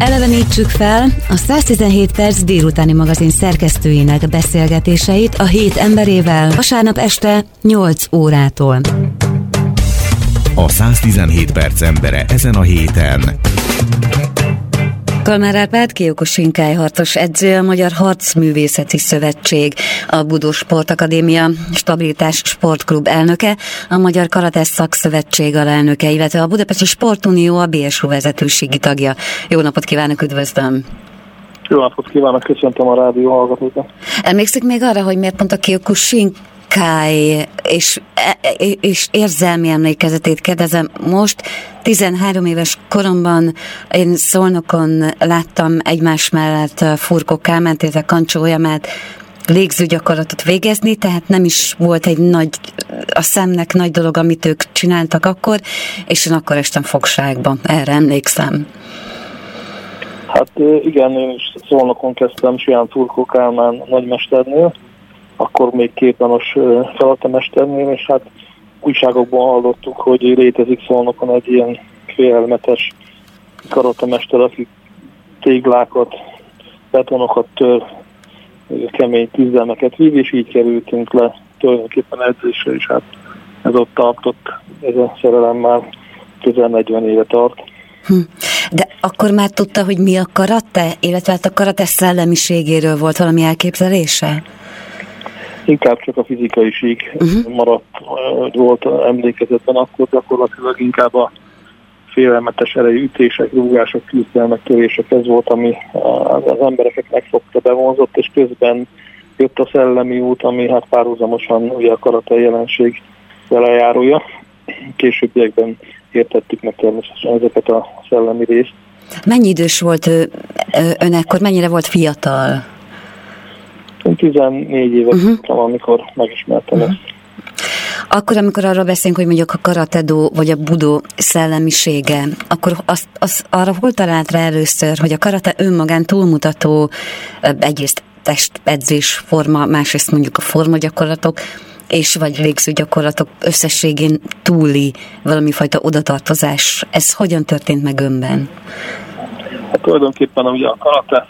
Elevenítsük fel a 117 perc délutáni magazin szerkesztőinek beszélgetéseit a hét emberével vasárnap este 8 órától. A 117 perc embere ezen a héten. Kalmár Árpád, Kiokosinkály harcos edző, a Magyar Harcművészeti Szövetség, a Budó Sportakadémia Stabilitás Sportklub elnöke, a Magyar Karates Szakszövetség alelnöke, illetve a Budapesti Sportunió a BSU vezetőségi tagja. Jó napot kívánok, üdvözlöm! Jó napot kívánok, köszöntöm a rádió hallgatókat. Emlékszik még arra, hogy miért pont a Kiokusinkály Kály és, e, e, és érzelmi emlékezetét kérdezem most. 13 éves koromban én Szolnokon láttam egymás mellett Furkó Kálmánt, illetve Kancsó Olyamát légzőgyakorlatot végezni, tehát nem is volt egy nagy, a szemnek nagy dolog, amit ők csináltak akkor, és én akkor estem fogságban, erre emlékszem. Hát igen, én is Szolnokon kezdtem Sián Furkó Kálmán nagymesternél, akkor még kétlanos felatemesternél, és hát újságokban hallottuk, hogy létezik szólnokon egy ilyen félelmetes karatemester, aki téglákat, betonokat tör, kemény küzdelmeket vív, és így kerültünk le tulajdonképpen edzésre, és hát ez ott tartott, ez a szerelem már közel 40 éve tart. Hm. De akkor már tudta, hogy mi a karate, illetve hát a karate szellemiségéről volt valami elképzelése? Inkább csak a fizikai sík uh-huh. maradt, volt emlékezetben, akkor gyakorlatilag inkább a félelmetes erejű ütések, rúgások, küzdelmek, törések, ez volt, ami az embereket megfogta, bevonzott, és közben jött a szellemi út, ami hát párhuzamosan ugye a karate jelenség velejárója. Későbbiekben értettük meg természetesen ezeket a szellemi részt. Mennyi idős volt ön ekkor, mennyire volt fiatal? 14 éves uh-huh. voltam, amikor megismertem uh-huh. ezt. Akkor, amikor arról beszélünk, hogy mondjuk a karatedó vagy a budó szellemisége, akkor azt, az, arra hol talált rá először, hogy a karate önmagán túlmutató egyrészt testedzés forma, másrészt mondjuk a formagyakorlatok, és vagy végző gyakorlatok összességén túli valami fajta odatartozás. Ez hogyan történt meg önben? Hát tulajdonképpen ugye a karate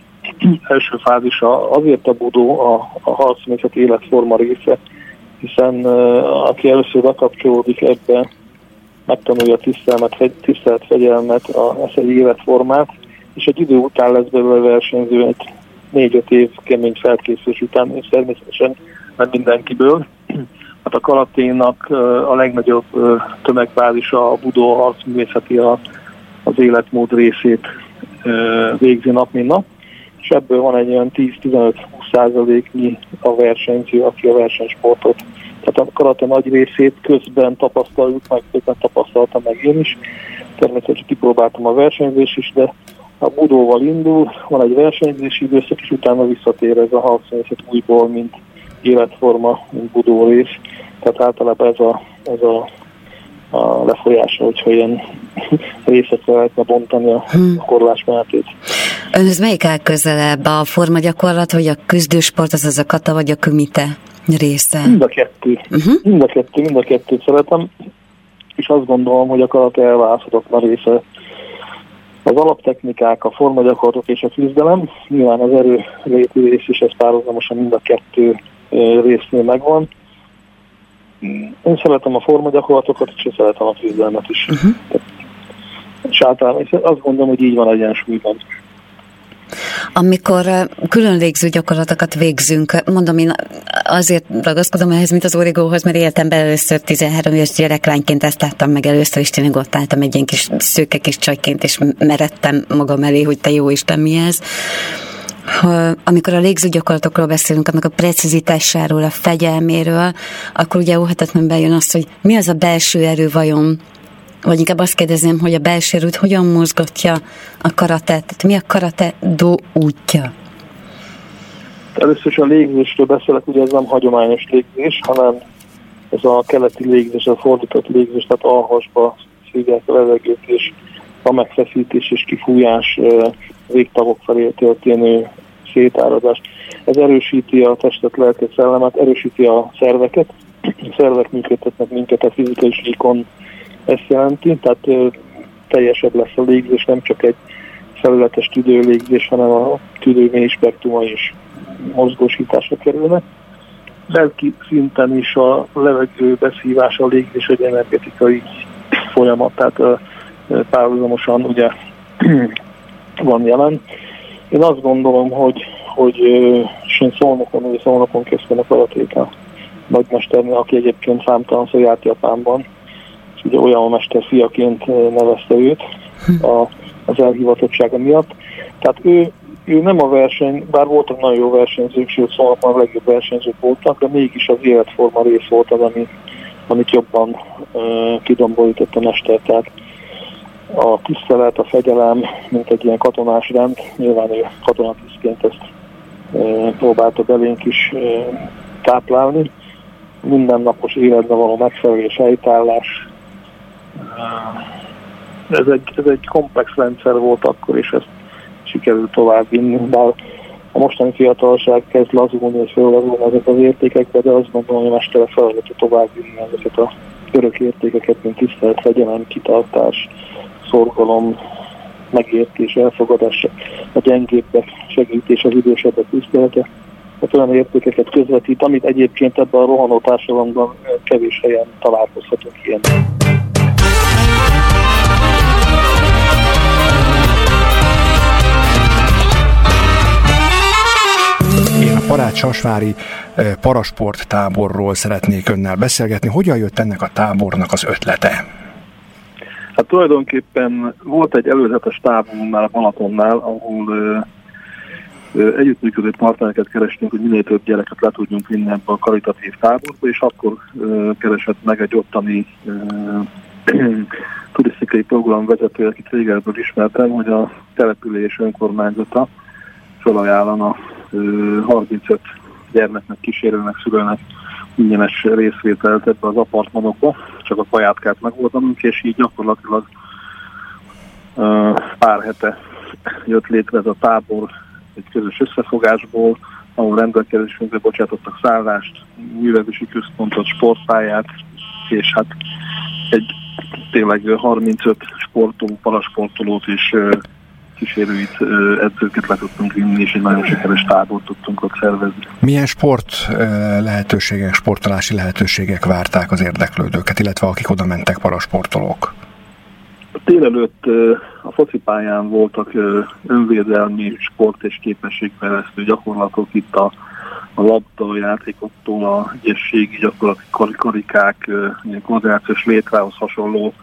első fázisa azért a budó a, a harcművészet életforma része, hiszen aki először bekapcsolódik ebbe, megtanulja a tisztelmet, tisztelt fegyelmet, a, ezt egy életformát, és egy idő után lesz belőle versenyző egy négy-öt év kemény felkészülés után, és természetesen nem mindenkiből. Hát a karaténak a legnagyobb tömegbázisa a budó harcművészeti az életmód részét végzi nap, mint nap és ebből van egy olyan 10-15-20 százaléknyi a versenyző, aki a versenysportot, tehát a karate nagy részét közben tapasztaljuk meg, közben tapasztaltam meg én is. Természetesen kipróbáltam a versenyzés is, de a budóval indul, van egy versenyzési időszak, és utána visszatér ez a harcművészet újból, mint életforma, mint budó rész. Tehát általában ez a, ez a, a lefolyása, hogyha ilyen részekre lehetne bontani a, hmm. a korlásmenetét. Önhöz melyik áll közelebb, a formagyakorlat, vagy a küzdősport, az az a kata, vagy a kumite része? Mind a kettő. Uh-huh. Mind a kettő, mind a kettőt szeretem, és azt gondolom, hogy a karate elválaszthatatlan része az alaptechnikák, a formagyakorlatok és a küzdelem, nyilván az erő rész is, ez párhuzamosan mind a kettő résznél megvan. Én szeretem a formagyakorlatokat, és én szeretem a küzdelmet is. Uh-huh. És általában azt gondolom, hogy így van egyensúlyban. Amikor külön végző gyakorlatokat végzünk, mondom, én azért ragaszkodom ehhez, mint az origóhoz, mert éltem be először 13 éves gyereklányként, ezt láttam meg először, és tényleg ott álltam egy ilyen kis szőke kis csajként, és meredtem magam elé, hogy te jó Isten mi ez ha, amikor a légző gyakorlatokról beszélünk, annak a precizitásáról, a fegyelméről, akkor ugye óhatatlan bejön az, hogy mi az a belső erő vajon, vagy inkább azt kérdezem, hogy a belső erőt hogyan mozgatja a karate, tehát mi a karate do útja? Először is a légzésről beszélek, ugye ez nem hagyományos légzés, hanem ez a keleti légzés, a fordított légzés, tehát alhasba szívják a levegőt, és a megfeszítés és kifújás végtagok felé történő szétáradás. Ez erősíti a testet, lelket, szellemet, erősíti a szerveket. A szervek működtetnek minket a fizikai síkon ezt jelenti, tehát teljesebb lesz a légzés, nem csak egy felületes tüdőlégzés, hanem a tüdő mély spektruma is mozgósításra kerülnek. Lelki szinten is a levegő beszívás, a légzés egy energetikai folyamat, tehát párhuzamosan ugye van jelen. Én azt gondolom, hogy, hogy és én szolnokon, ugye szolnokon kezdtem a karatéka nagymesternél, aki egyébként számtalanszor járt Japánban, ugye olyan mester fiaként nevezte őt a, az elhivatottsága miatt. Tehát ő, ő nem a verseny, bár voltak nagyon jó versenyzők, sőt szolnokon a legjobb versenyzők voltak, de mégis az életforma rész volt az, ami, amit jobban uh, kidombolított a mester. Tehát a tisztelet, a fegyelem, mint egy ilyen katonás rend, nyilván ő katonatisztként ezt e, próbálta belénk is táplálni. Mindennapos életben való megfelelés, helytállás. Ez egy, ez egy komplex rendszer volt akkor, és ezt sikerült tovább vinni. Bár a mostani fiatalság kezd lazulni és fölazulni ezek az értékekbe, de azt gondolom, hogy a mestere feladata tovább vinni ezeket a örök értékeket, mint tisztelet, fegyelem, kitartás, szorgalom, megértés, elfogadás, a gyengébbek segítés, az idősebbek tisztelete. Tehát olyan értékeket közvetít, amit egyébként ebben a rohanó társadalomban kevés helyen találkozhatunk ilyen. Én a Parát Sasvári eh, parasport táborról szeretnék önnel beszélgetni. Hogyan jött ennek a tábornak az ötlete? Hát tulajdonképpen volt egy előzetes távunknál, Balatonnál, ahol ö, ö, együttműködő partnereket kerestünk, hogy minél több gyereket le tudjunk vinni ebbe a karitatív táborba, és akkor keresett meg egy ottani turisztikai program vezető, akit régebről ismertem, hogy a település önkormányzata felajánlana 35 gyermeknek, kísérőnek, szülőnek ingyenes részvételt ebbe az apartmanokba, csak a kajátkát megoldanunk, és így gyakorlatilag pár hete jött létre ez a tábor egy közös összefogásból, ahol rendelkezésünkre bocsátottak szállást, művelési központot, sportpályát, és hát egy tényleg 35 sportoló, parasportolót is kísérőit, edzőket le tudtunk vinni, és egy nagyon sikeres tábort tudtunk ott szervezni. Milyen sport lehetőségek, sportolási lehetőségek várták az érdeklődőket, illetve akik oda mentek parasportolók? Délelőtt a focipályán voltak önvédelmi sport és képességfejlesztő gyakorlatok itt a, a labda játékoktól a ügyességi gyakorlati karikák, koordinációs létrához hasonló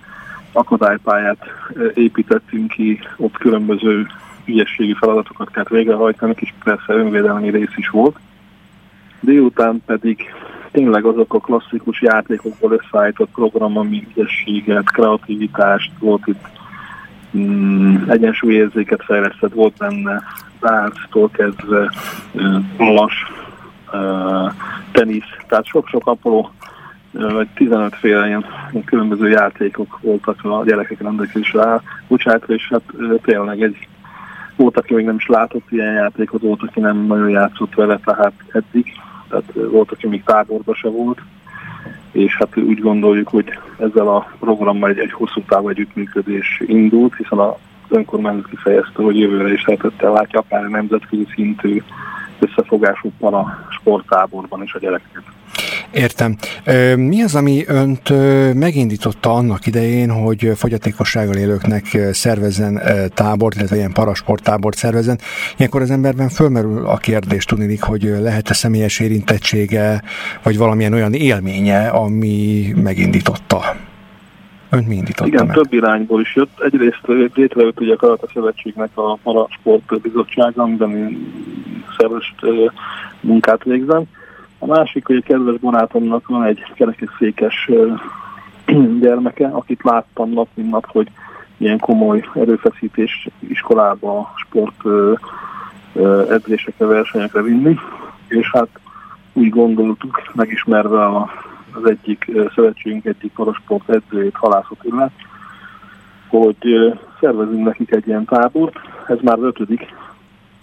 akadálypályát építettünk ki, ott különböző ügyességi feladatokat kellett végrehajtani, és persze önvédelmi rész is volt. Délután pedig tényleg azok a klasszikus játékokból összeállított program, ami ügyességet, kreativitást, volt itt mm, egyensúlyérzéket fejlesztett, volt benne dárctól kezdve, lass, tenisz, tehát sok-sok apró vagy 15 féle ilyen különböző játékok voltak a gyerekek rendelkezésre bocsánat, és hát tényleg egy volt, aki még nem is látott ilyen játékot, volt, aki nem nagyon játszott vele, tehát eddig, tehát volt, aki még táborba se volt, és hát úgy gondoljuk, hogy ezzel a programmal egy, egy hosszú távú együttműködés indult, hiszen a önkormányzat kifejezte, hogy jövőre is lehetettel látja akár nemzetközi szintű összefogású a sporttáborban is a gyerekeket. Értem. Mi az, ami önt megindította annak idején, hogy fogyatékossággal élőknek szervezzen tábort, illetve ilyen parasporttábort szervezzen? Ilyenkor az emberben fölmerül a kérdés, tudni, hogy lehet-e személyes érintettsége, vagy valamilyen olyan élménye, ami megindította? Önt mi indította Igen, meg? több irányból is jött. Egyrészt létrejött ugye a Karata Szövetségnek a Parasport Bizottsága, amiben szerves munkát végzem a másik, hogy a kedves barátomnak van egy kerekesszékes gyermeke, akit láttam nap, mint nap, hogy ilyen komoly erőfeszítés iskolába, sport edzésekre, versenyekre vinni, és hát úgy gondoltuk, megismerve a, az egyik szövetségünk egyik parasport edzőjét, halászat illet, hogy szervezünk nekik egy ilyen tábort, ez már az ötödik,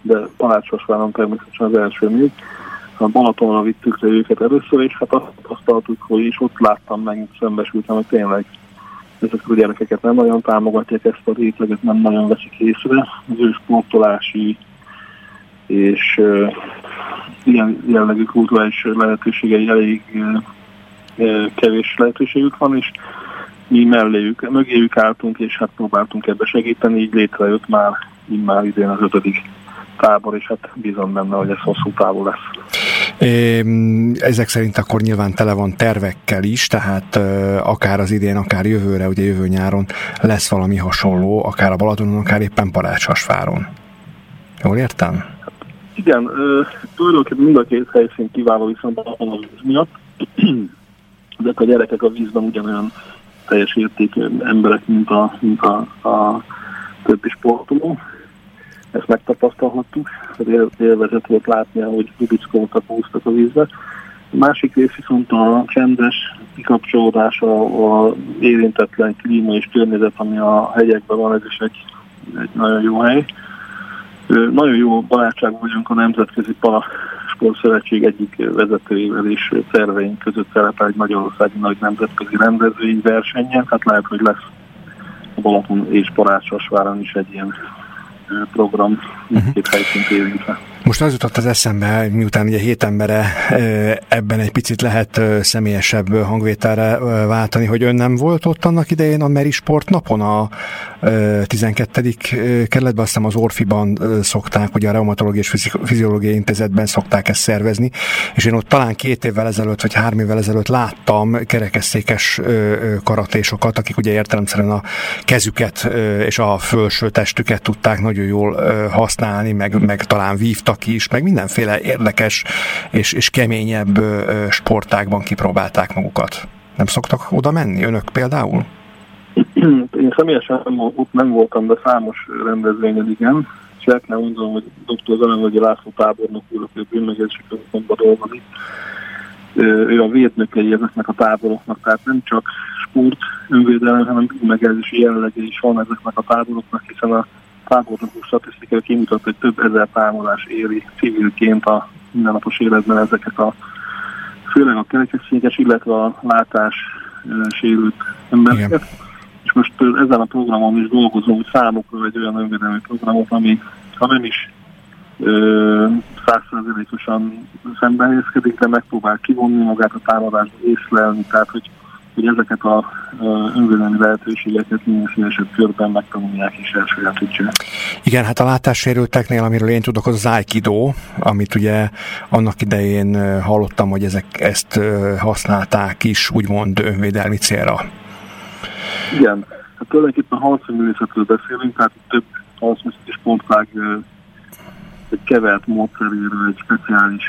de Palácsosváron természetesen az első még, a Balatonra vittük le őket először, és hát azt tapasztaltuk, hogy is ott láttam meg, szembesültem, hogy tényleg ezek a gyerekeket nem nagyon támogatják, ezt a réteget nem nagyon veszik észre. Az ő sportolási és uh, ilyen jellegű kulturális lehetőségei elég uh, kevés lehetőségük van, és mi melléjük, mögéjük álltunk, és hát próbáltunk ebbe segíteni, így létrejött már, így már idén az ötödik tábor, és hát bízom benne, hogy ez hosszú távú lesz. Ezek szerint akkor nyilván tele van tervekkel is, tehát akár az idén, akár jövőre, ugye jövő nyáron lesz valami hasonló, akár a Balatonon, akár éppen Parácsasváron. Jól értem? Igen, tulajdonképpen mind a két helyszín kiváló, viszont a víz miatt. Ezek a gyerekek a vízben ugyanolyan teljes értékű emberek, mint a, mint a, a többi sportoló ezt megtapasztalhattuk, élvezet volt látni, ahogy rubickoltak, húztak a vízbe. A másik rész viszont a csendes kikapcsolódás, a, a érintetlen klíma és környezet, ami a hegyekben van, ez is egy, egy nagyon jó hely. Nagyon jó barátság vagyunk a Nemzetközi Para Sportszövetség egyik vezetőjével és szerveink között szerepel egy Magyarországi nagy nemzetközi rendezvény versenyen. Hát lehet, hogy lesz a Balaton és Parácsasváron is egy ilyen program mindkét helyszínt érintve. Most az jutott az eszembe, miután ugye hét embere ebben egy picit lehet személyesebb hangvételre váltani, hogy ön nem volt ott annak idején a Meri Sport napon a 12. kerületben, aztán az Orfiban szokták, ugye a Reumatológiai és Fiziológiai Intézetben szokták ezt szervezni, és én ott talán két évvel ezelőtt, vagy három évvel ezelőtt láttam kerekesszékes karatésokat, akik ugye értelemszerűen a kezüket és a felső testüket tudták nagyon jól használni, meg, meg talán vívtak voltak is, meg mindenféle érdekes és, és keményebb sportákban kipróbálták magukat. Nem szoktak oda menni önök például? Én személyesen nem, ott nem voltam, de számos rendezvényen igen. És el kell mondanom, hogy dr. Zanevagyi László tábornok úr, aki a bűnmegérzési központban dolgozik, ő a védnökei ezeknek a táboroknak, tehát nem csak sport önvédelem, hanem bűnmegérzési jellege is van ezeknek a táboroknak, hiszen a tábornokú statisztikai kimutat, hogy több ezer támadás éri civilként a mindennapos életben ezeket a főleg a kerekesszékes, illetve a látás sérült embereket. Igen. És most ezen a programon is dolgozom, hogy számukra egy olyan önvédelmi programot, ami ha nem is százszerzelékosan szembenézkedik, de megpróbál kivonni magát a támadásba, észlelni, tehát hogy hogy ezeket a önvédelmi lehetőségeket minél szélesebb körben megtanulják és elsajátítsák. Igen, hát a látássérülteknél, amiről én tudok, az az Aikido, amit ugye annak idején hallottam, hogy ezek ezt használták is, úgymond önvédelmi célra. Igen, hát tulajdonképpen harcművészetről beszélünk, tehát több harcművészeti sportág egy kevert módszeréről, egy speciális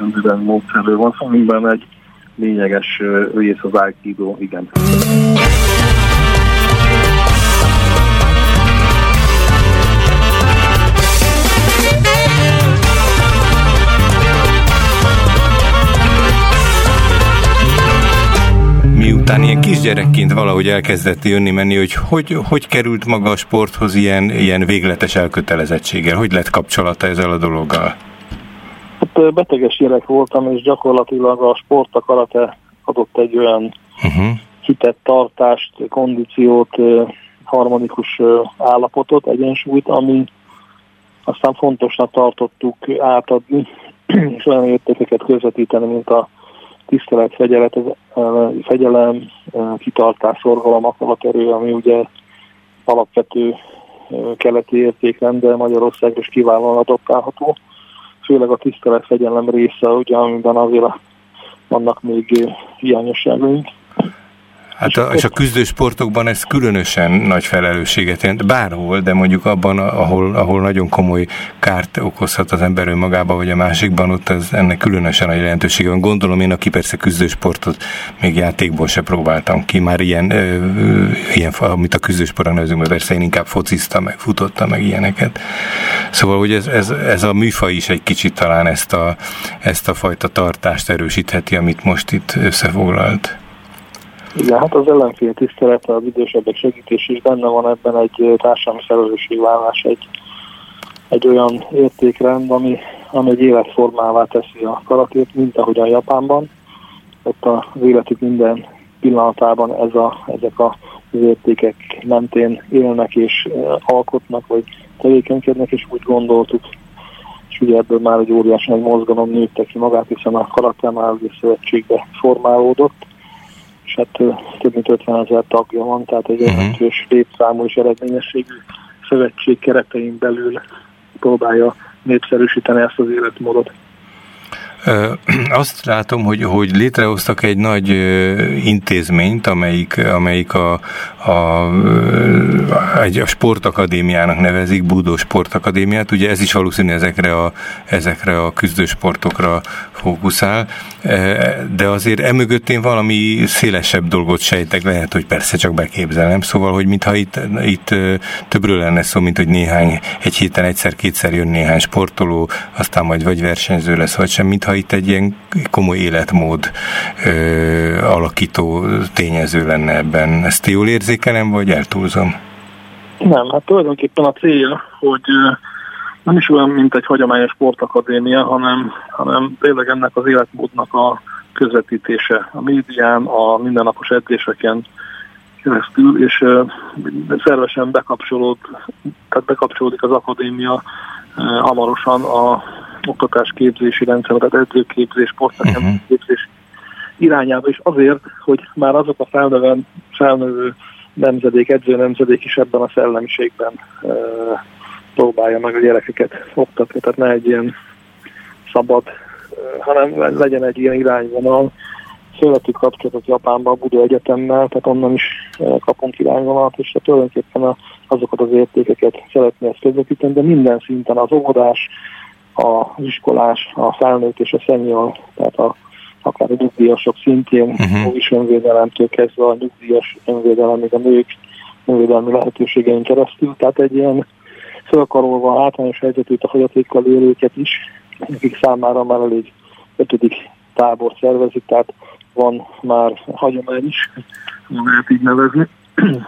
önvédelmi módszerről van szó, amiben egy lényeges rész az Aikido, igen. miután ilyen kisgyerekként valahogy elkezdett jönni-menni, hogy, hogy hogy került maga a sporthoz ilyen, ilyen végletes elkötelezettséggel? Hogy lett kapcsolata ezzel a dologgal? Hát beteges gyerek voltam, és gyakorlatilag a sport a karate adott egy olyan uh-huh. hitet, tartást, kondíciót, harmonikus állapotot, egyensúlyt, ami aztán fontosnak tartottuk átadni, és olyan értékeket közvetíteni, mint a tisztelet, fegyelet, fegyelem, kitartás, szorgalom, akaraterő, ami ugye alapvető keleti értékrend, de Magyarország is kiválóan adoptálható főleg a tisztelet fegyelem része, ugye, amiben azért vannak még hiányosságaink. Hát a, és a küzdősportokban ez különösen nagy felelősséget jelent, bárhol, de mondjuk abban, ahol, ahol nagyon komoly kárt okozhat az ember önmagába, vagy a másikban, ott ez, ennek különösen nagy jelentősége van. Gondolom én, aki persze küzdősportot még játékból se próbáltam ki, már ilyen, ö, ilyen amit a küzdősportra nevezünk, mert persze én inkább fociztam, meg futottam, meg ilyeneket. Szóval, hogy ez, ez, ez a műfaj is egy kicsit talán ezt a, ezt a fajta tartást erősítheti, amit most itt összefoglalt. Igen, hát az ellenfél tisztelete, az idősebbek segítés is benne van ebben egy társadalmi felelősségvállás, egy, egy olyan értékrend, ami, ami egy életformává teszi a karatét, mint ahogy a Japánban. Ott az életük minden pillanatában ez a, ezek a, az értékek mentén élnek és alkotnak, vagy tevékenykednek, és úgy gondoltuk, és ugye ebből már egy óriási nagy mozgalom nőtte ki magát, hiszen a karaktermálógiai szövetségbe formálódott, hát több mint 50 ezer tagja van, tehát egy uh-huh. jelentős létszámú és eredményességű szövetség keretein belül próbálja népszerűsíteni ezt az életmódot. Azt látom, hogy, hogy létrehoztak egy nagy intézményt, amelyik, amelyik a, a, egy a sportakadémiának nevezik, Budó Sportakadémiát. Ugye ez is valószínű ezekre a, ezekre a küzdősportokra fókuszál, de azért emögött én valami szélesebb dolgot sejtek, lehet, hogy persze csak beképzelem, szóval, hogy mintha itt, itt többről lenne szó, mint hogy néhány, egy héten egyszer-kétszer jön néhány sportoló, aztán majd vagy versenyző lesz, vagy sem, mintha itt egy ilyen komoly életmód ö, alakító tényező lenne ebben. Ezt jól érzékelem, vagy eltúlzom? Nem, hát tulajdonképpen a célja, hogy nem is olyan, mint egy hagyományos sportakadémia, hanem, hanem tényleg ennek az életmódnak a közvetítése a médián, a mindennapos edzéseken keresztül, és szervesen bekapcsolód, tehát bekapcsolódik az akadémia hamarosan a oktatásképzési rendszer, tehát edzőképzés, sportakadémiai képzés irányába, és azért, hogy már azok a felnöven, felnövő nemzedék, edző nemzedék is ebben a szellemiségben uh, próbálja meg a gyerekeket oktatni, tehát ne egy ilyen szabad, hanem legyen egy ilyen irányvonal. Születük kapcsolatot Japánban, a Buda Egyetemmel, tehát onnan is kapunk irányvonalat, és tulajdonképpen azokat az értékeket szeretné ezt közvetíteni, de minden szinten az óvodás, az iskolás, a felnőtt és a szenyor, tehát a, akár a nyugdíjasok szintjén, uh-huh. is önvédelemtől kezdve a nyugdíjas önvédelemig a nők önvédelmi lehetőségein keresztül, tehát egy ilyen fölkarolva általános helyzetét a fogyatékkal élőket is, akik számára már elég ötödik tábor szervezik, tehát van már hagyomány is, lehet így nevezni.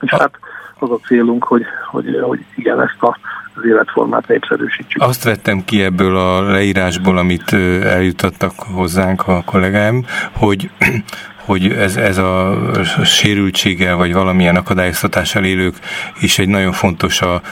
És hát az a célunk, hogy, hogy, hogy igen, ezt a, az életformát népszerűsítsük. Azt vettem ki ebből a leírásból, amit eljutattak hozzánk a kollégáim, hogy hogy ez, ez a sérültséggel vagy valamilyen akadályoztatással élők is egy nagyon fontos a,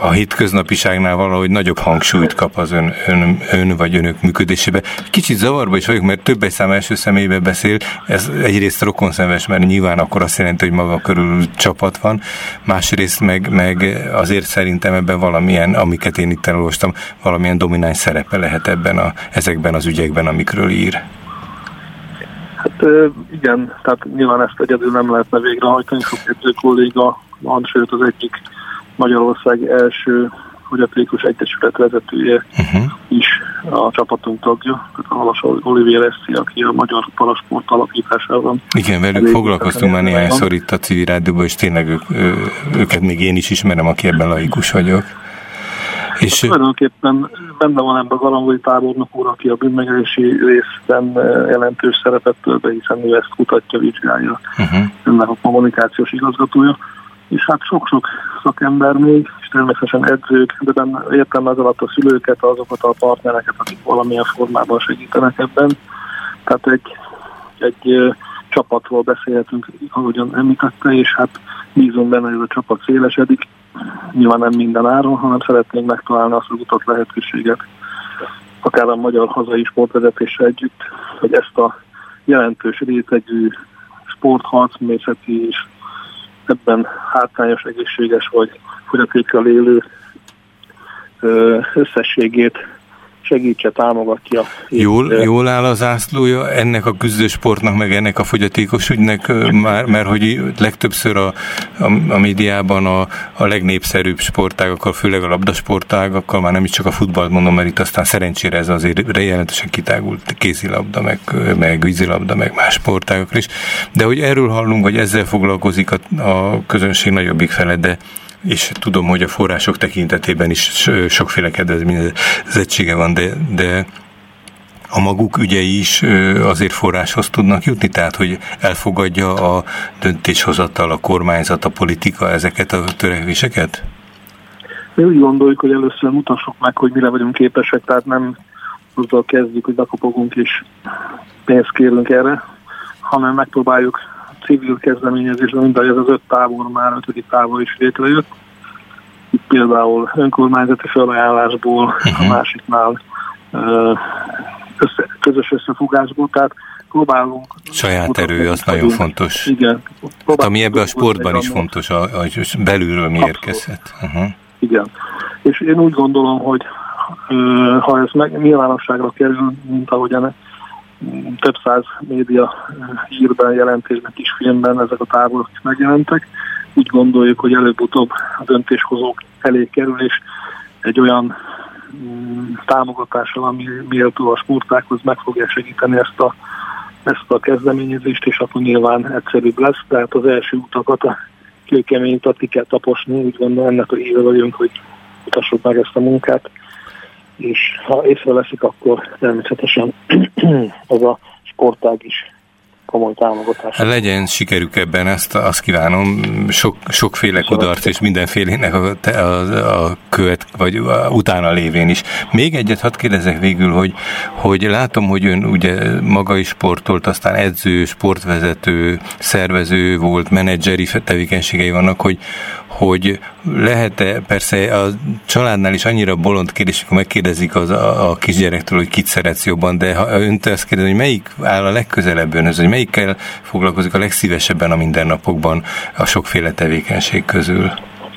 a hétköznapiságnál valahogy nagyobb hangsúlyt kap az ön, ön, ön vagy önök működésébe. Kicsit zavarba is vagyok, mert több egy szám első személybe beszél, ez egyrészt rokonszenves, mert nyilván akkor azt jelenti, hogy maga körül csapat van, másrészt meg, meg azért szerintem ebben valamilyen, amiket én itt elolvastam, valamilyen domináns szerepe lehet ebben a, ezekben az ügyekben, amikről ír. Hát igen, tehát nyilván ezt egyedül nem lehetne végrehajtani, sok edző kolléga van, sőt az egyik Magyarország első fogyatékos egyesület vezetője uh-huh. is a csapatunk tagja, tehát a Halas Olivier Eszi, aki a Magyar Parasport alapításában. Igen, velük foglalkoztunk már néhányszor itt a civil rádióban, és tényleg ők, őket még én is ismerem, aki ebben laikus vagyok. És hát, tulajdonképpen benne van ebben a galambói tábornok úr, aki a bűnmegelési részben eh, jelentős szerepet tölt be, hiszen ő ezt kutatja, vizsgálja uh-huh. ennek a kommunikációs igazgatója. És hát sok-sok szakember még, és természetesen edzők, de benne értem ez alatt a szülőket, azokat a partnereket, akik valamilyen formában segítenek ebben. Tehát egy, egy eh, csapatról beszélhetünk, ahogyan említette, és hát bízunk benne, hogy ez a csapat szélesedik, nyilván nem minden áron, hanem szeretnénk megtalálni azt az utat lehetőséget, akár a magyar hazai sportvezetéssel együtt, hogy ezt a jelentős rétegű sportharcmészeti és ebben hátrányos egészséges vagy fogyatékkal élő összességét segítse, támogatja. Jól, jól áll az ászlója ennek a küzdősportnak, meg ennek a fogyatékos ügynek, már, mert hogy legtöbbször a, a, a médiában a, a legnépszerűbb sportágakkal, főleg a labdasportágakkal, már nem is csak a futballt mondom, mert itt aztán szerencsére ez azért jelentősen kitágult kézilabda, meg, meg vízilabda, meg más sportágakra is. De hogy erről hallunk, vagy ezzel foglalkozik a, a közönség nagyobbik fele, de és tudom, hogy a források tekintetében is sokféle kedvezményezettsége van, de, de a maguk ügyei is azért forráshoz tudnak jutni, tehát hogy elfogadja a döntéshozatal, a kormányzat, a politika ezeket a törekvéseket? Mi úgy gondoljuk, hogy először mutassuk meg, hogy mire vagyunk képesek, tehát nem azzal kezdjük, hogy bekopogunk és pénzt kérünk erre, hanem megpróbáljuk civil kezdeményezésben, mind ez az öt tábor már ötödik tábor is létrejött. Itt például önkormányzati felajánlásból, uh-huh. a mhm. másiknál össze, közös összefogásból, tehát próbálunk... Saját erő, az nagyon fontos. Igen. Hát, ami ebben a sportban is fontos, a, a belülről mi érkezhet. Uh-huh. Igen. És én úgy gondolom, hogy ha ez meg, nyilvánosságra kerül, mint ahogyan több száz média hírben, jelentésben, kisfilmben ezek a táborok is megjelentek, úgy gondoljuk, hogy előbb-utóbb a döntéshozók elé kerül, és egy olyan mm, támogatással, ami méltó a sportákhoz meg fogja segíteni ezt a, ezt a kezdeményezést, és akkor nyilván egyszerűbb lesz. Tehát az első utakat, a kőkemény ki kell taposni, úgy gondolom ennek a híve vagyunk, hogy mutassuk meg ezt a munkát és ha észreveszik, akkor természetesen az a sportág is komoly támogatás. Hát legyen sikerük ebben, ezt azt kívánom. Sok, sokféle kudarc és mindenfélének a, a, a követ, vagy a, utána lévén is. Még egyet hadd kérdezek végül, hogy, hogy látom, hogy ön ugye maga is sportolt, aztán edző, sportvezető, szervező volt, menedzseri tevékenységei vannak, hogy, hogy lehet-e, persze a családnál is annyira bolond kérdés, amikor megkérdezik az a, a kisgyerektől, hogy kit szeretsz jobban, de ha önt ezt kérdezi, hogy melyik áll a legközelebb önhöz, hogy melyikkel foglalkozik a legszívesebben a mindennapokban a sokféle tevékenység közül?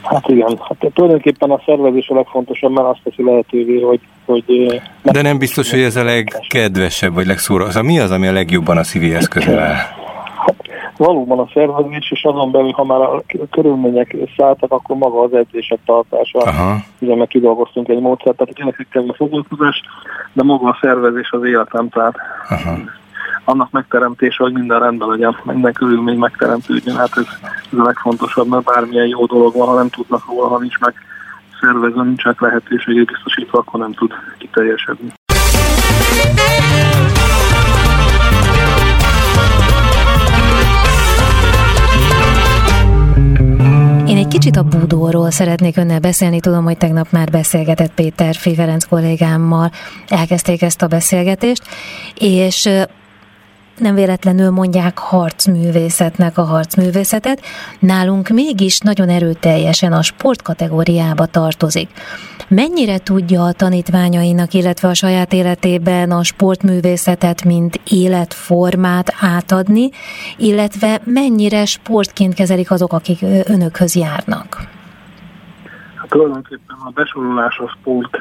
Hát igen, hát tulajdonképpen a szervezés a legfontosabb, mert azt teszi lehetővé, hogy... hogy De nem biztos, hogy ez a legkedvesebb, vagy legszóra. Szóval mi az, ami a legjobban a szívéhez közel áll? Valóban a szervezés, és azon belül, ha már a körülmények szálltak, akkor maga az edzések tartása. Aha. Ugye meg kidolgoztunk egy módszert, tehát tényleg kell a foglalkozás, de maga a szervezés az életem, tehát Aha. annak megteremtése, hogy minden rendben legyen, minden körülmény megteremtődjön, hát ez, ez a legfontosabb, mert bármilyen jó dolog van, ha nem tudnak róla, ha nincs meg szervezve, nincsenek lehetőségek biztosítva, akkor nem tud kiteljesedni. Egy kicsit a búdóról szeretnék önnel beszélni. Tudom, hogy tegnap már beszélgetett Péter Fiverenc kollégámmal, elkezdték ezt a beszélgetést, és nem véletlenül mondják harcművészetnek a harcművészetet, nálunk mégis nagyon erőteljesen a sportkategóriába tartozik. Mennyire tudja a tanítványainak, illetve a saját életében a sportművészetet, mint életformát átadni, illetve mennyire sportként kezelik azok, akik önökhöz járnak? Hát tulajdonképpen a besorolás a sport,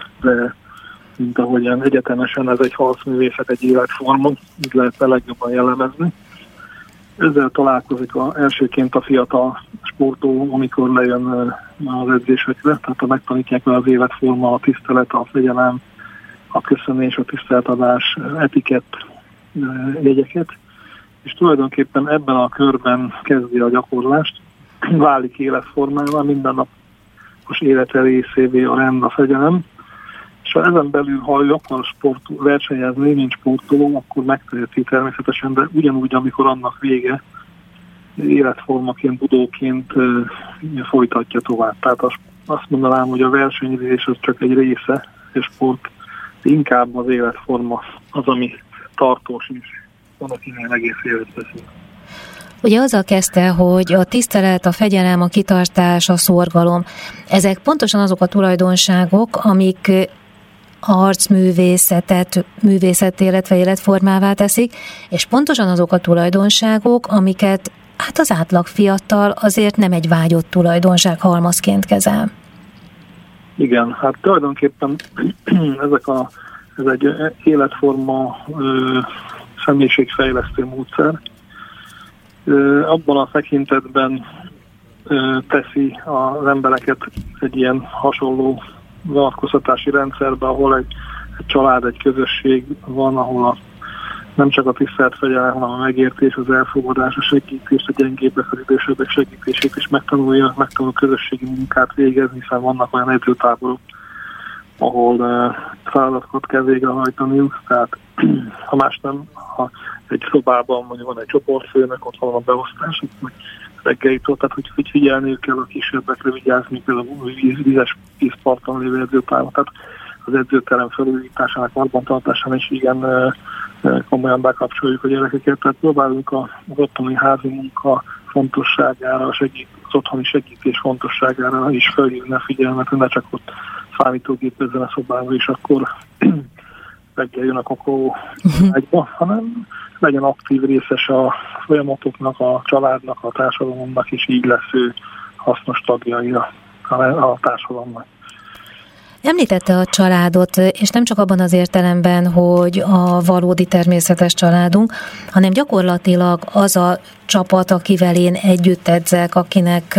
mint ahogyan egyetemesen ez egy harcművészet, egy életforma, így lehet legjobban jellemezni. Ezzel találkozik a, elsőként a fiatal sportoló, amikor lejön az edzésekre, tehát megtanítják az életforma, a tisztelet, a fegyelem, a köszönés, a tiszteletadás, etikett jegyeket, és tulajdonképpen ebben a körben kezdi a gyakorlást, válik életformával, mindennapos élete részévé a rend, a fegyelem, és ha ezen belül, ha akar sport, versenyezni, nincs sportoló, akkor megteheti természetesen, de ugyanúgy, amikor annak vége, életformaként, budóként folytatja tovább. Tehát azt mondanám, hogy a versenyzés az csak egy része, és sport inkább az életforma az, ami tartós is. Van, akinél egész élet beszél. Ugye azzal kezdte, hogy a tisztelet, a fegyelem, a kitartás, a szorgalom, ezek pontosan azok a tulajdonságok, amik a harcművészetet művészet, illetve életformává teszik, és pontosan azok a tulajdonságok, amiket hát az átlag fiatal azért nem egy vágyott tulajdonság halmazként kezel. Igen, hát tulajdonképpen ezek a, ez egy életforma ö, személyiségfejlesztő módszer. Ö, abban a tekintetben teszi az embereket egy ilyen hasonló vonatkoztatási rendszerbe, ahol egy, egy család, egy közösség van, ahol a, nem csak a tisztelt fegyelem, hanem a megértés, az elfogadás, a segítés, a gyengébbek, az idősebbek segítését is megtanulja, megtanul közösségi munkát végezni, hiszen vannak olyan edzőtáborok, ahol uh, feladatokat kell végrehajtaniuk, tehát ha más nem, ha egy szobában mondjuk van egy csoportfőnek, ott van a beosztás, hogy reggelitől, tehát hogy, hogy figyelniük kell a kisebbekre, vigyázni kell a víz, vizes vízparton lévő edzőpályán. Tehát az edzőterem felújításának, karbantartásának is igen komolyan bekapcsoljuk a gyerekeket, tehát próbálunk az otthoni házi munka fontosságára, segít, az otthoni segítés fontosságára is felhívni a figyelmet, ne csak ott számítógép ezen a szobában, és akkor reggel jön a kokó ágyba, hanem legyen aktív részes a folyamatoknak, a családnak, a társadalomnak, és így lesz ő hasznos tagjai a, a társadalomnak. Említette a családot, és nem csak abban az értelemben, hogy a valódi természetes családunk, hanem gyakorlatilag az a csapat, akivel én együtt edzek, akinek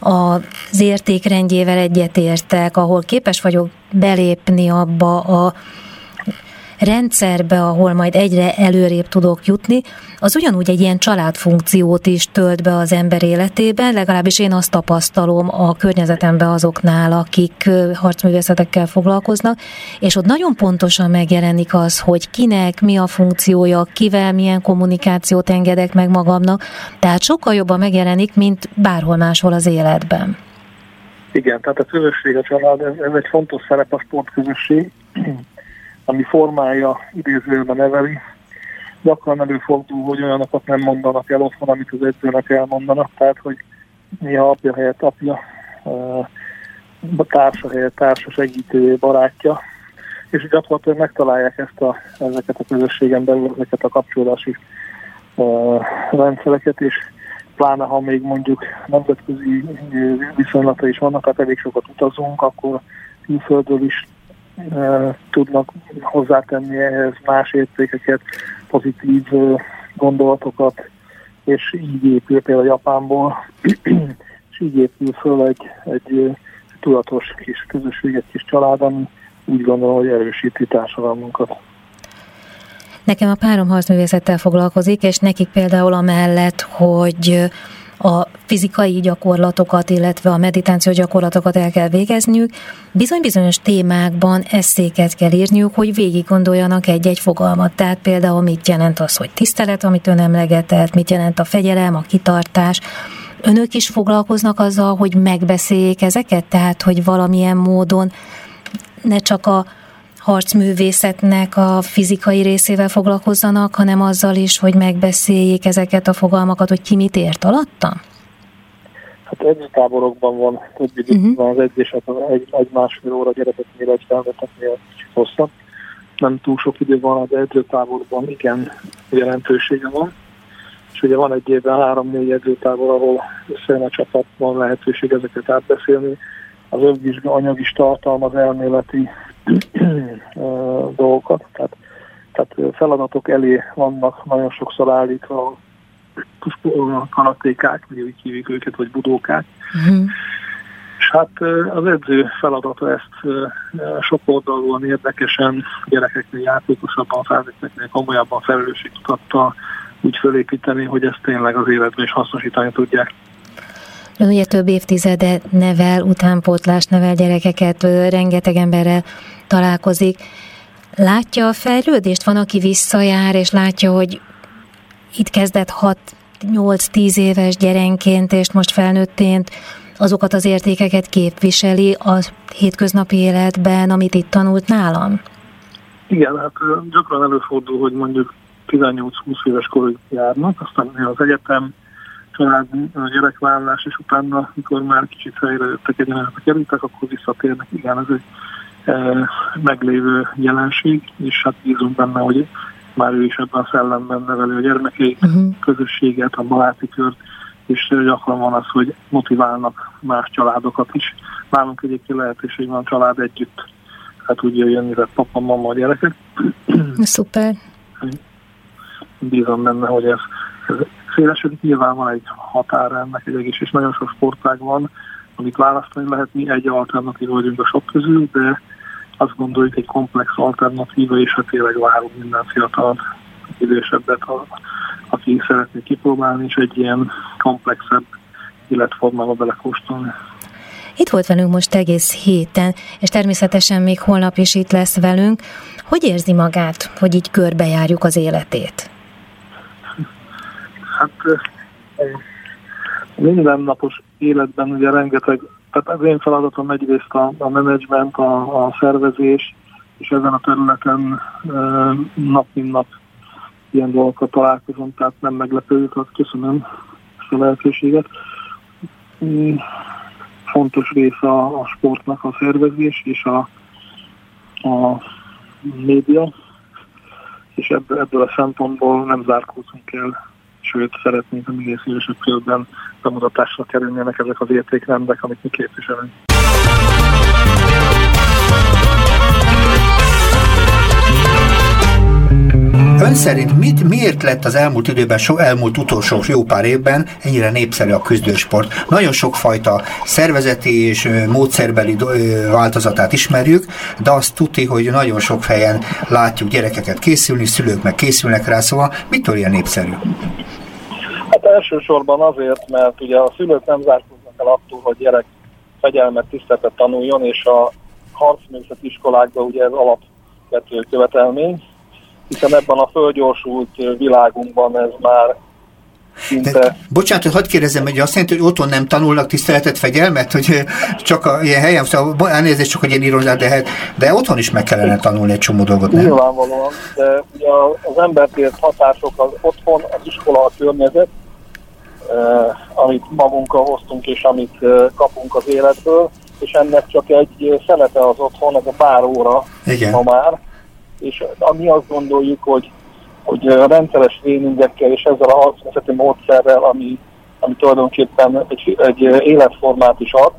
az értékrendjével egyetértek, ahol képes vagyok belépni abba a rendszerbe, ahol majd egyre előrébb tudok jutni, az ugyanúgy egy ilyen családfunkciót is tölt be az ember életében, legalábbis én azt tapasztalom a környezetemben azoknál, akik harcművészetekkel foglalkoznak, és ott nagyon pontosan megjelenik az, hogy kinek mi a funkciója, kivel milyen kommunikációt engedek meg magamnak, tehát sokkal jobban megjelenik, mint bárhol máshol az életben. Igen, tehát a közösség, a család, ez, ez egy fontos szerep a sportközösség ami formája idézőben neveli. Gyakran előfordul, hogy olyanokat nem mondanak el otthon, amit az edzőnek elmondanak, tehát hogy néha apja helyett apja, társa helyett társa segítő barátja, és gyakorlatilag megtalálják ezt a, ezeket a közösségen belül, ezeket a kapcsolási rendszereket, és pláne ha még mondjuk nemzetközi viszonylata is vannak, tehát elég sokat utazunk, akkor külföldről is tudnak hozzátenni ehhez más értékeket, pozitív gondolatokat, és így épül például Japánból, és így épül föl egy, egy tudatos kis közösség, egy kis család, ami úgy gondolom, hogy erősíti társadalmunkat. Nekem a párom harcművészettel foglalkozik, és nekik például amellett, hogy a fizikai gyakorlatokat, illetve a meditáció gyakorlatokat el kell végezniük, bizony-bizonyos témákban eszéket kell írniuk, hogy végig gondoljanak egy-egy fogalmat. Tehát például mit jelent az, hogy tisztelet, amit ön emlegetett, mit jelent a fegyelem, a kitartás, Önök is foglalkoznak azzal, hogy megbeszéljék ezeket? Tehát, hogy valamilyen módon ne csak a harcművészetnek a fizikai részével foglalkozzanak, hanem azzal is, hogy megbeszéljék ezeket a fogalmakat, hogy ki mit ért alatta? Hát edzőtáborokban van idő, uh-huh. van az edzések, egy, egy másfél óra gyerekeknél, egy felvetetnél kicsit hosszabb. Nem túl sok idő van az edzőtáborban, igen jelentősége van. És ugye van egy évben három-négy edzőtábor, ahol összejön a csapat, van lehetőség ezeket átbeszélni. Az önvizsga anyag is tartalmaz elméleti dolgokat, tehát, tehát feladatok elé vannak nagyon sokszor állítva a karatékák, vagy úgy hívjuk őket, vagy budókák. Uh-huh. És hát az edző feladata ezt sok oldalúan érdekesen, gyerekeknél játékosabban, felnőtteknél komolyabban felelősségtudattal úgy felépíteni, hogy ezt tényleg az életben is hasznosítani tudják. Ugye több évtizede nevel, utánpótlást nevel gyerekeket, rengeteg emberrel találkozik. Látja a fejlődést? Van, aki visszajár, és látja, hogy itt kezdett 6-8-10 éves gyerenként, és most felnőttént azokat az értékeket képviseli a hétköznapi életben, amit itt tanult nálam? Igen, hát gyakran előfordul, hogy mondjuk 18-20 éves korig járnak, aztán az egyetem, család, gyerekvállalás, és utána, mikor már kicsit fejlődtek egyenemet kerültek, akkor visszatérnek. Igen, ez egy e, meglévő jelenség, és hát bízunk benne, hogy már ő is ebben a szellemben neveli a gyermekei uh-huh. közösséget, a baráti kört, és gyakran van az, hogy motiválnak más családokat is. Nálunk egyébként lehetőség van család együtt, hát úgy jöjjön, mire papa, mama, a gyerekek. Szuper. Bízom benne, hogy ez, ez szélesedik, nyilván van egy határa ennek egy egész, és nagyon sok sportág van, amit választani lehet, mi egy alternatív vagyunk a sok közül, de azt gondoljuk egy komplex alternatíva, és hát tényleg várunk minden fiatal idősebbet, aki szeretné kipróbálni, és egy ilyen komplexebb életformába belekóstolni. Itt volt velünk most egész héten, és természetesen még holnap is itt lesz velünk. Hogy érzi magát, hogy így körbejárjuk az életét? Hát mindennapos életben ugye rengeteg tehát az én feladatom egyrészt a, a menedzsment, a, a szervezés, és ezen a területen nap mint nap ilyen dolgokat találkozom, tehát nem meglepő, tehát köszönöm ezt a lehetőséget. Mm, fontos része a, a sportnak a szervezés és a, a média, és ebből, ebből a szempontból nem zárkózunk el, sőt szeretnénk, hogy minél szívesebb körben bemutatásra kerülnének ezek az értékrendek, amit mi képviselünk. Ön szerint mit, miért lett az elmúlt időben, so, elmúlt utolsó jó pár évben ennyire népszerű a küzdősport? Nagyon sokfajta szervezeti és módszerbeli változatát ismerjük, de azt tudti, hogy nagyon sok helyen látjuk gyerekeket készülni, szülők meg készülnek rá, szóval mitől ilyen népszerű? Hát elsősorban azért, mert ugye a szülők nem zárkóznak el attól, hogy gyerek fegyelmet, tiszteletet tanuljon, és a harcművészet iskolákban ugye ez alapvető követelmény, hiszen ebben a fölgyorsult világunkban ez már Szinte... De, bocsánat, hogy hadd kérdezem, hogy azt jelenti, hogy otthon nem tanulnak tiszteletet, fegyelmet, hogy csak a ilyen helyen, szóval elnézést csak, hogy én írom de, hát, de otthon is meg kellene tanulni egy csomó dolgot, nem? Nyilvánvalóan, de ugye az embert ért hatások az otthon, az iskola, a környezet, eh, amit magunkkal hoztunk és amit eh, kapunk az életből, és ennek csak egy szelete az otthon, ez a pár óra Igen. ma már, és mi azt gondoljuk, hogy, hogy a rendszeres tréningekkel és ezzel a harcművészeti módszerrel, ami, ami tulajdonképpen egy, egy életformát is ad,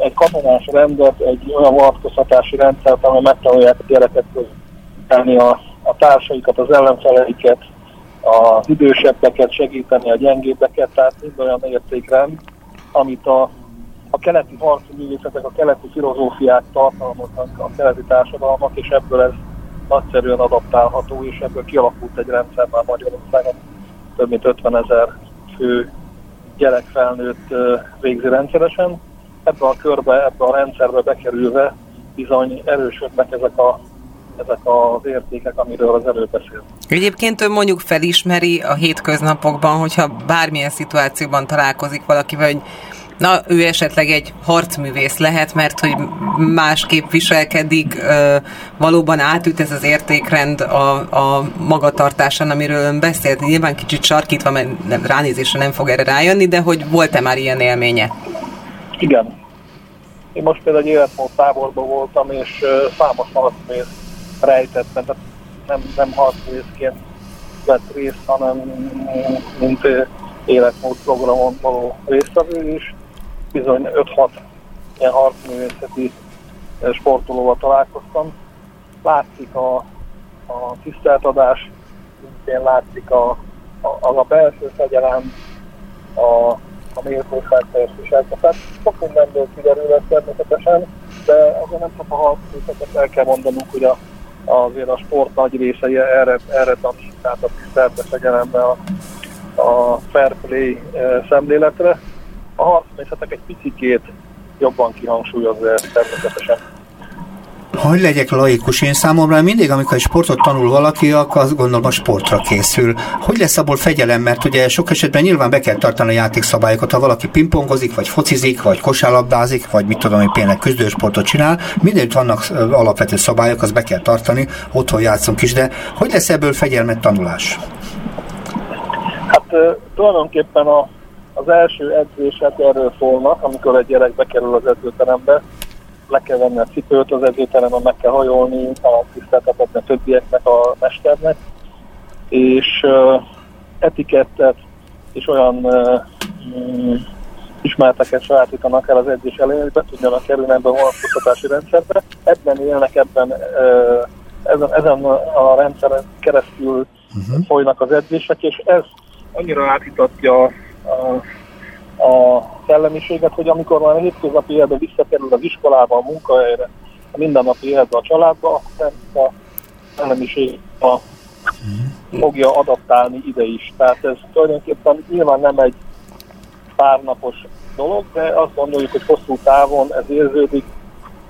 egy katonás rendet, egy olyan vonatkoztatási rendszert, amely megtanulják a gyerekek közíteni a, a társaikat, az ellenfeleiket, az idősebbeket, segíteni a gyengébbeket, tehát mind olyan értékrend, amit a a keleti harci művészetek, a keleti filozófiák tartalmaznak a keleti társadalmak, és ebből ez nagyszerűen adaptálható, és ebből kialakult egy rendszer már Magyarországon. Több mint 50 ezer fő gyerek felnőtt végzi rendszeresen. Ebbe a körbe, ebbe a rendszerbe bekerülve bizony erősödnek ezek a ezek az értékek, amiről az előbb beszélt. Egyébként ön mondjuk felismeri a hétköznapokban, hogyha bármilyen szituációban találkozik valakivel, hogy na, ő esetleg egy harcművész lehet, mert hogy másképp viselkedik, valóban átüt ez az értékrend a, a magatartáson, amiről ön beszélt. Nyilván kicsit sarkítva, mert nem, ránézésre nem fog erre rájönni, de hogy volt-e már ilyen élménye? Igen. Én most például egy életmód táborban voltam, és számos harcművész rejtettem, tehát nem, nem harcművészként vett részt, hanem mint életmód programon való résztvevő is bizony 5-6 ilyen harcművészeti eh, sportolóval találkoztam. Látszik a, a tiszteltadás, szintén látszik a, a, az a belső fegyelem, a, a méltóság teljesítése. Tehát sok mindenből kiderül ez természetesen, de azért nem csak a harcművészeket el kell mondanunk, hogy a, azért a sport nagy része erre, erre tanít, tehát a tisztelte fegyelembe, a, a fair play eh, szemléletre a harcmészetek egy picikét jobban kihangsúlyozza ezt természetesen. Hogy legyek laikus, én számomra mindig, amikor egy sportot tanul valaki, akkor azt gondolom a sportra készül. Hogy lesz abból fegyelem, mert ugye sok esetben nyilván be kell tartani a játékszabályokat, ha valaki pingpongozik, vagy focizik, vagy kosárlabdázik, vagy mit tudom, hogy például küzdősportot csinál, mindenütt vannak alapvető szabályok, az be kell tartani, otthon játszunk is, de hogy lesz ebből fegyelmet tanulás? Hát tulajdonképpen a az első edzések erről szólnak, amikor egy gyerek bekerül az edzőterembe, le kell venni a cipőt az edzőteremben, meg kell hajolni, a tiszteltetetni a többieknek, a mesternek, és uh, etikettet és olyan uh, um, ismereteket sajátítanak el az edzés elején, hogy be tudjanak kerülni ebben a vonatkoztatási rendszerbe. Ebben élnek, ebben uh, ezen, ezen a rendszeren keresztül uh-huh. folynak az edzések, és ez annyira átítatja a, a szellemiséget, hogy amikor már a hétköznapi életbe visszakerül az iskolába, a munkahelyre, a mindennapi életbe, a családba, a szellemiség a, fogja adaptálni ide is. Tehát ez tulajdonképpen nyilván nem egy párnapos dolog, de azt gondoljuk, hogy hosszú távon ez érződik,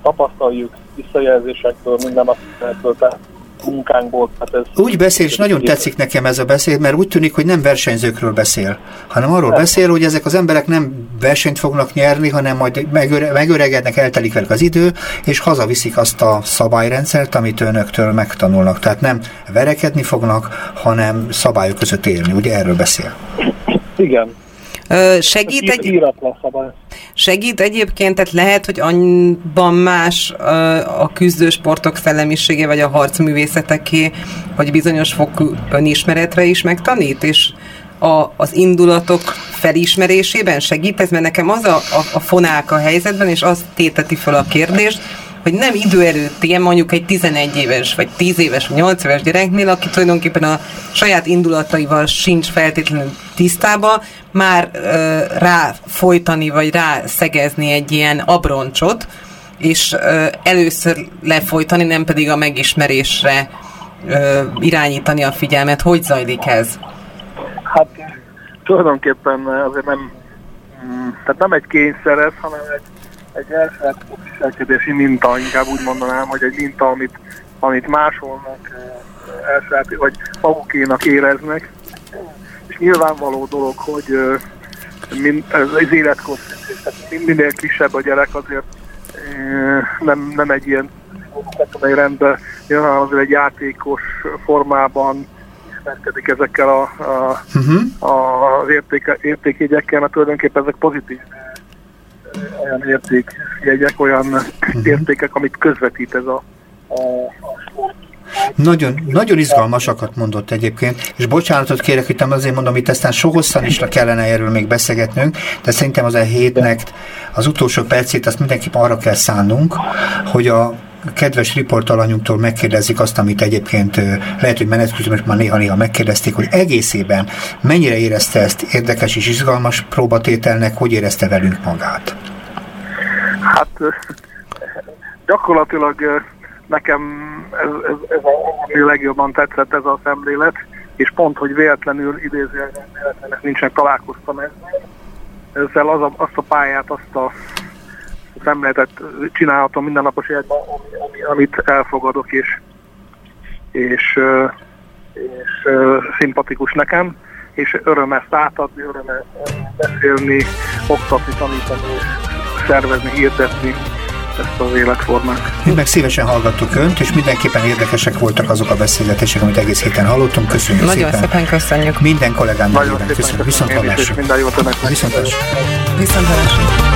tapasztaljuk visszajelzésekből, minden ebből, tehát munkánkból. Hát ez úgy beszél, és nagyon tetszik nekem ez a beszéd, mert úgy tűnik, hogy nem versenyzőkről beszél, hanem arról nem. beszél, hogy ezek az emberek nem versenyt fognak nyerni, hanem majd megöre, megöregednek, eltelik velük az idő, és hazaviszik azt a szabályrendszert, amit önöktől megtanulnak. Tehát nem verekedni fognak, hanem szabályok között élni. Ugye erről beszél? Igen, Segít, egy, segít egyébként, tehát lehet, hogy annyiban más a küzdősportok szellemisége, vagy a harcművészeteké, hogy bizonyos fokú önismeretre is megtanít, és a, az indulatok felismerésében segít ez, mert nekem az a, a, a fonák a helyzetben, és az téteti fel a kérdést, hogy nem idő előtt, ilyen mondjuk egy 11 éves, vagy 10 éves, vagy 8 éves gyereknél, aki tulajdonképpen a saját indulataival sincs feltétlenül tisztába, már ö, rá folytani, vagy rá szegezni egy ilyen abroncsot, és ö, először lefolytani, nem pedig a megismerésre ö, irányítani a figyelmet. Hogy zajlik ez? Hát tulajdonképpen azért nem, mm, tehát nem egy kényszer ez, hanem egy egy elsajátított viselkedési minta, inkább úgy mondanám, hogy egy minta, amit, amit másolnak, elsajátít, vagy magukénak éreznek. És nyilvánvaló dolog, hogy ez az életkor minél kisebb a gyerek, azért nem, nem egy ilyen katonai rendben, nyilván azért egy játékos formában ismerkedik ezekkel a, a, uh-huh. a, az értéke, értékjegyekkel, mert tulajdonképpen ezek pozitív olyan értékjegyek, olyan uh-huh. értékek, amit közvetít ez a, a, a sport. Nagyon, nagyon izgalmasakat mondott egyébként, és bocsánatot kérek, hogy azért mondom, itt aztán so hosszan is kellene erről még beszélgetnünk, de szerintem az a hétnek az utolsó percét azt mindenképpen arra kell szánnunk, hogy a kedves riportalanyunktól megkérdezik azt, amit egyébként lehet, hogy menet közben már néha-néha megkérdezték, hogy egészében mennyire érezte ezt érdekes és izgalmas próbatételnek, hogy érezte velünk magát? Hát gyakorlatilag nekem ez, ez, ez a, ami legjobban tetszett ez a szemlélet, és pont, hogy véletlenül idézőjelben véletlenül nincsenek találkoztam ezzel, ezzel az a, azt a pályát, azt a szemléletet csinálhatom mindennapos életben, ami, ami, amit elfogadok, és, és, és szimpatikus nekem, és öröm ezt átadni, öröm ezt beszélni, oktatni, tanítani, szervezni, hirdetni ezt az életformát. Mi meg szívesen hallgattuk Önt, és mindenképpen érdekesek voltak azok a beszélgetések, amit egész héten hallottunk. Köszönjük Nagyon szépen. szépen köszönjük. Minden kollégám nevében. Köszönjük. Viszont hallásra. Minden jót önöknek. Viszont hallásra. Viszont hallásra.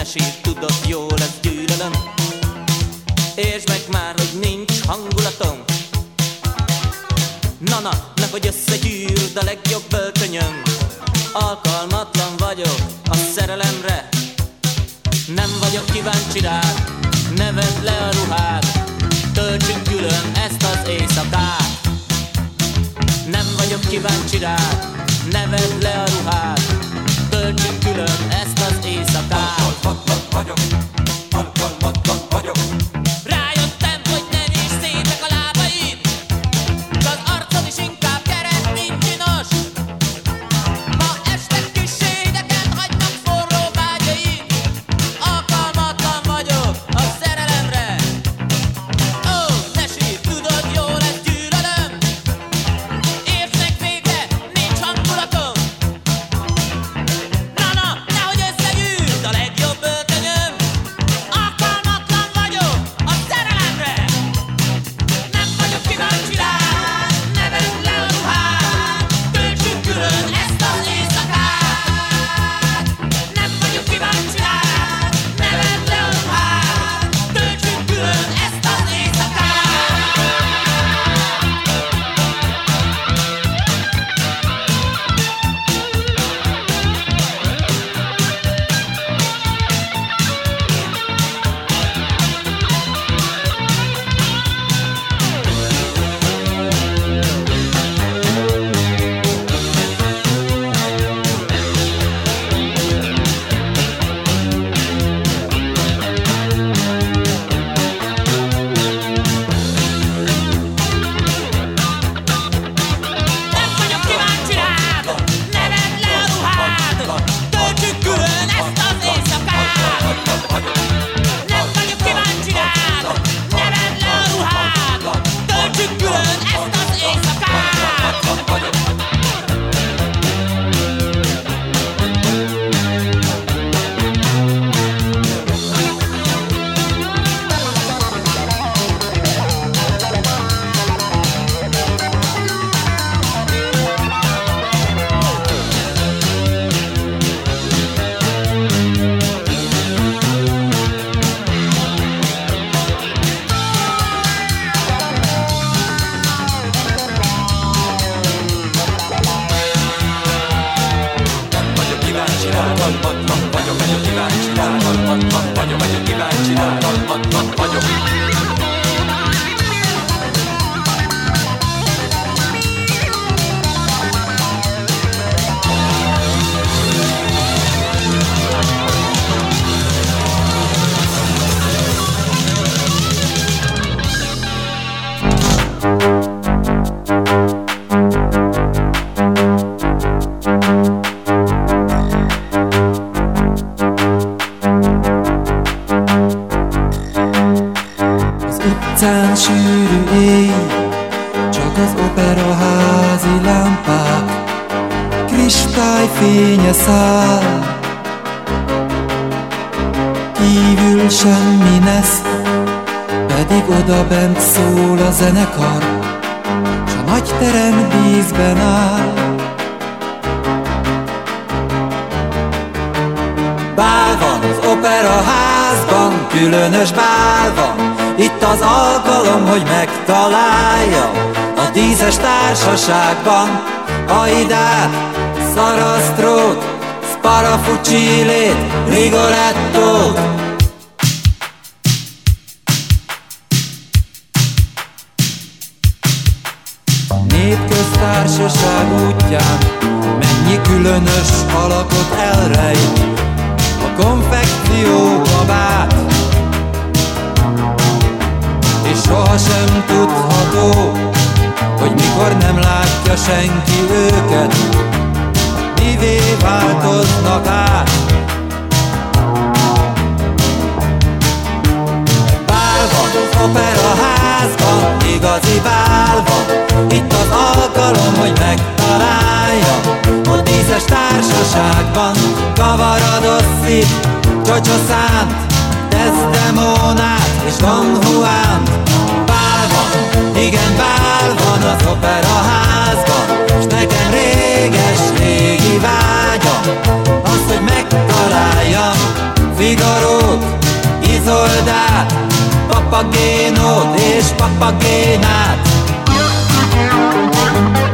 mesét tudod jól, ez gyűlölöm. Értsd meg már, hogy nincs hangulatom. Na-na, nehogy összegyűrd a legjobb böltönyöm Alkalmatlan vagyok a szerelemre. Nem vagyok kíváncsi rád, ne vedd le a ruhád. Töltsük külön ezt az éjszakát. Nem vagyok kíváncsi rád, ne vedd le a ruhád. Töltsük külön ezt az éjszakát. Halhatatlan vagyok. Pedig oda bent szól a zenekar, s a nagy terem vízben áll. Bál van az operaházban, különös bál van, itt az alkalom, hogy megtalálja a tízes társaságban Aidát, Szarasztrót, Sparafucsilét, Rigolettót mennyi Csocsó Szánt, Desdemonát és Don Juan. Bál van, igen bál van az operaházban S nekem réges régi vágyam Az, hogy megtaláljam Figarót, Izoldát Papagénót és Papagénát. Itt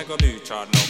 like a beach or no.